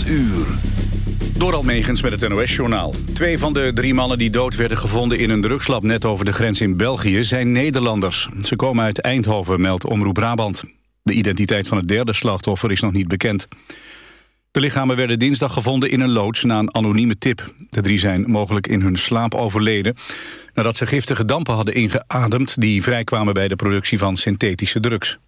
8 uur. Met het NOS-journaal. Twee van de drie mannen die dood werden gevonden in een drugslab net over de grens in België zijn Nederlanders. Ze komen uit Eindhoven, meldt Omroep Brabant. De identiteit van het derde slachtoffer is nog niet bekend. De lichamen werden dinsdag gevonden in een loods na een anonieme tip. De drie zijn mogelijk in hun slaap overleden... nadat ze giftige dampen hadden ingeademd... die vrijkwamen bij de productie van synthetische drugs.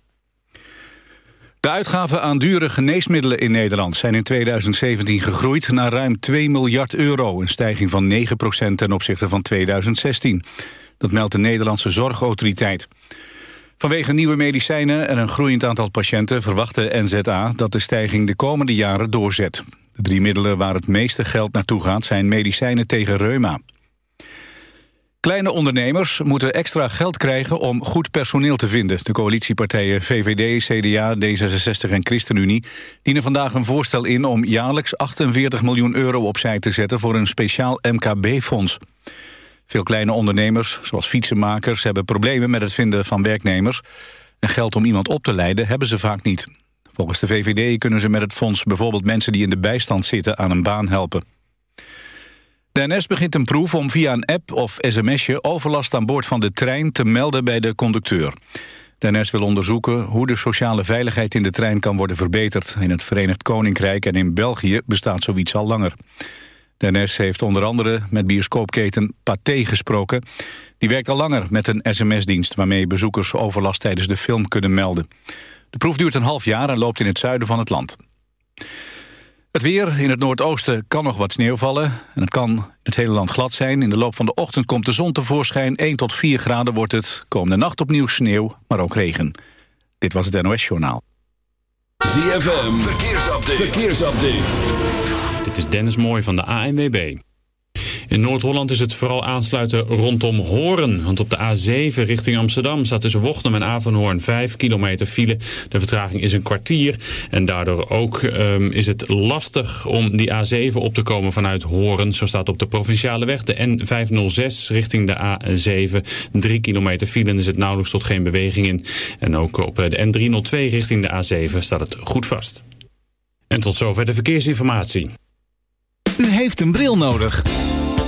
De uitgaven aan dure geneesmiddelen in Nederland zijn in 2017 gegroeid naar ruim 2 miljard euro, een stijging van 9% ten opzichte van 2016. Dat meldt de Nederlandse Zorgautoriteit. Vanwege nieuwe medicijnen en een groeiend aantal patiënten verwacht de NZA dat de stijging de komende jaren doorzet. De drie middelen waar het meeste geld naartoe gaat zijn medicijnen tegen reuma. Kleine ondernemers moeten extra geld krijgen om goed personeel te vinden. De coalitiepartijen VVD, CDA, D66 en ChristenUnie dienen vandaag een voorstel in om jaarlijks 48 miljoen euro opzij te zetten voor een speciaal MKB-fonds. Veel kleine ondernemers, zoals fietsenmakers, hebben problemen met het vinden van werknemers. En geld om iemand op te leiden hebben ze vaak niet. Volgens de VVD kunnen ze met het fonds bijvoorbeeld mensen die in de bijstand zitten aan een baan helpen. De begint een proef om via een app of sms'je overlast aan boord van de trein te melden bij de conducteur. De wil onderzoeken hoe de sociale veiligheid in de trein kan worden verbeterd. In het Verenigd Koninkrijk en in België bestaat zoiets al langer. De heeft onder andere met bioscoopketen Pathé gesproken. Die werkt al langer met een sms-dienst... waarmee bezoekers overlast tijdens de film kunnen melden. De proef duurt een half jaar en loopt in het zuiden van het land. Het weer in het noordoosten kan nog wat sneeuw vallen. En het kan het hele land glad zijn. In de loop van de ochtend komt de zon tevoorschijn. 1 tot 4 graden wordt het. Komende nacht opnieuw sneeuw, maar ook regen. Dit was het NOS Journaal. ZFM, verkeersupdate. verkeersupdate. Dit is Dennis Mooij van de ANWB. In Noord-Holland is het vooral aansluiten rondom Horen. Want op de A7 richting Amsterdam staat tussen Wochnum en Avanhoorn 5 kilometer file. De vertraging is een kwartier. En daardoor ook um, is het lastig om die A7 op te komen vanuit Horen. Zo staat op de provinciale weg de N506 richting de A7 3 kilometer file. En er zit nauwelijks tot geen beweging in. En ook op de N302 richting de A7 staat het goed vast. En tot zover de verkeersinformatie. U heeft een bril nodig.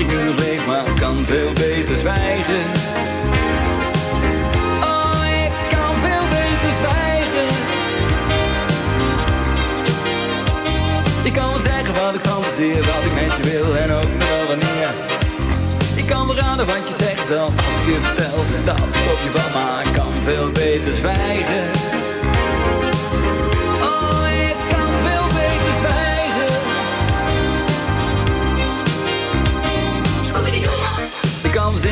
ik nu leef, maar kan veel beter zwijgen. Oh, ik kan veel beter zwijgen. Ik kan zeggen wat ik fantaseer, wat ik met je wil en ook wel wanneer. Ik kan raden wat je zegt zelf als ik je vertel, dat kopje van maar kan veel beter zwijgen.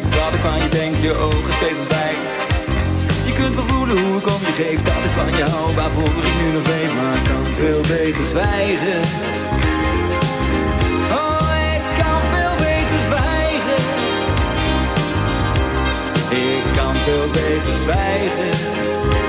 Bekijk, wat ik van je denk, je ogen steeds ontwijk. Je kunt wel voelen hoe ik om je geef, dat ik van je hou, waarvoor ik nu nog leef, maar ik kan veel beter zwijgen. Oh, ik kan veel beter zwijgen. Ik kan veel beter zwijgen.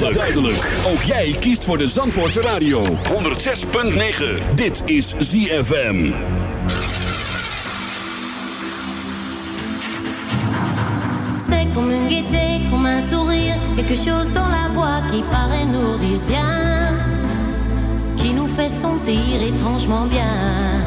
Duidelijk. duidelijk. Ook jij kiest voor de Zandvoortse Radio. 106.9. Dit is ZFM. C'est comme une gaieté, comme un sourire, quelque chose dans la voix qui paraît nous dire bien, qui nous fait sentir étrangement bien.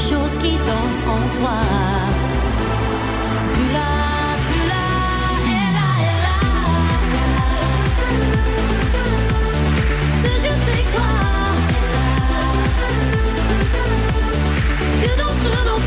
Chose qui danse en toi. Si tu l'as, tu l'as, elle a, elle a. Ce je sais quoi Que d'entre nos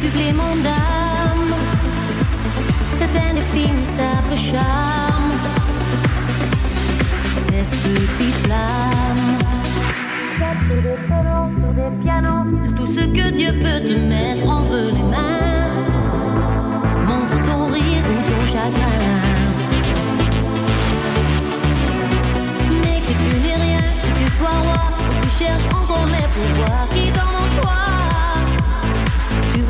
supplément d'âme c'est un indéfinissable charme. Cette petite flamme. Sur des pianos, sur des pianos, sur tout ce que Dieu peut te mettre entre les mains. Montre ton rire ou ton chagrin. Mais que tu n'es rien, que tu sois roi, que tu cherches encore les pouvoirs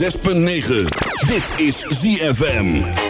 6.9. Dit is ZFM.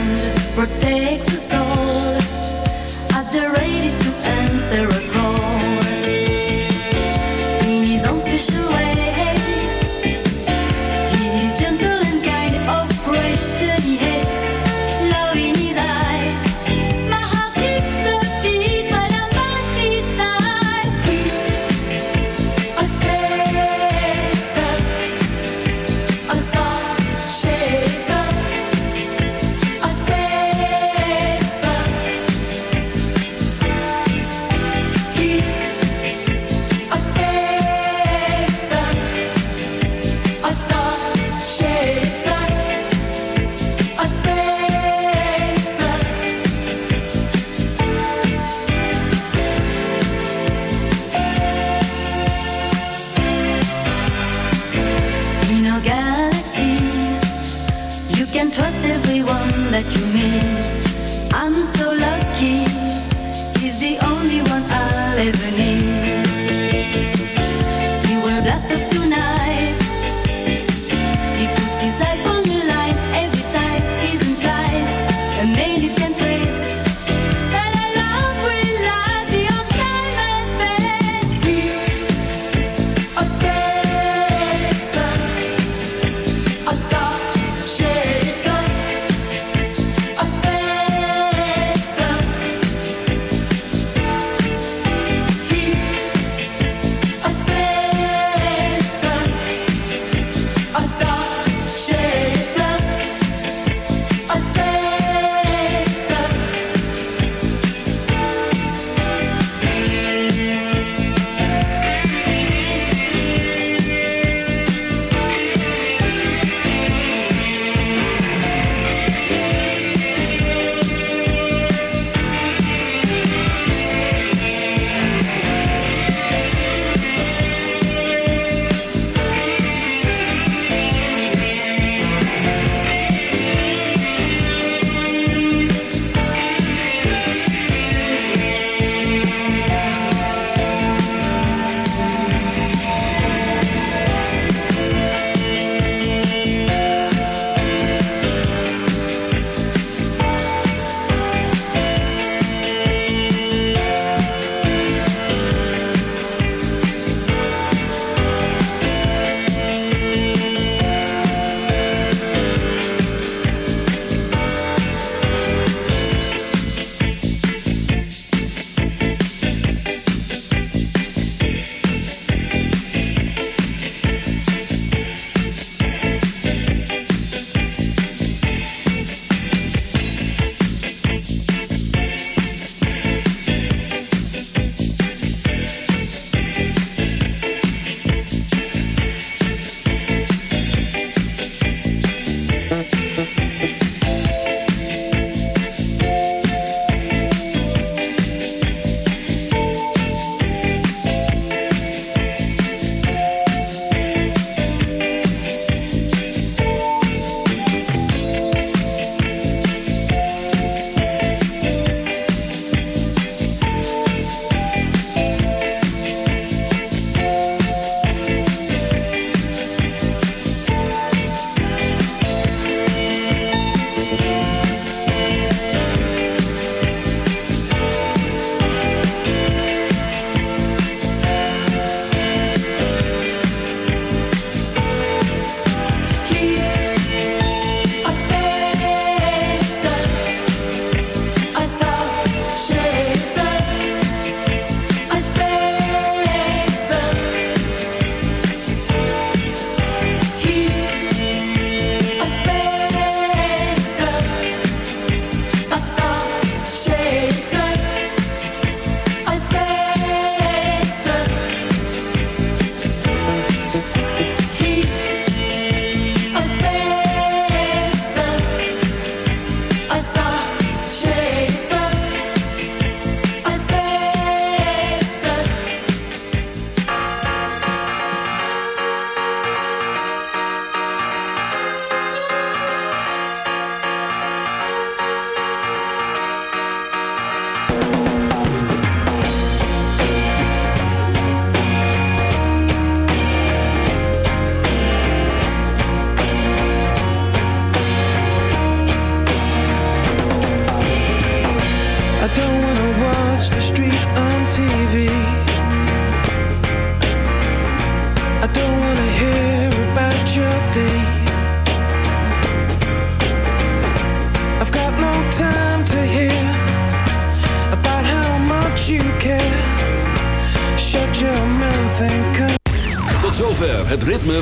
Hand, protects us all,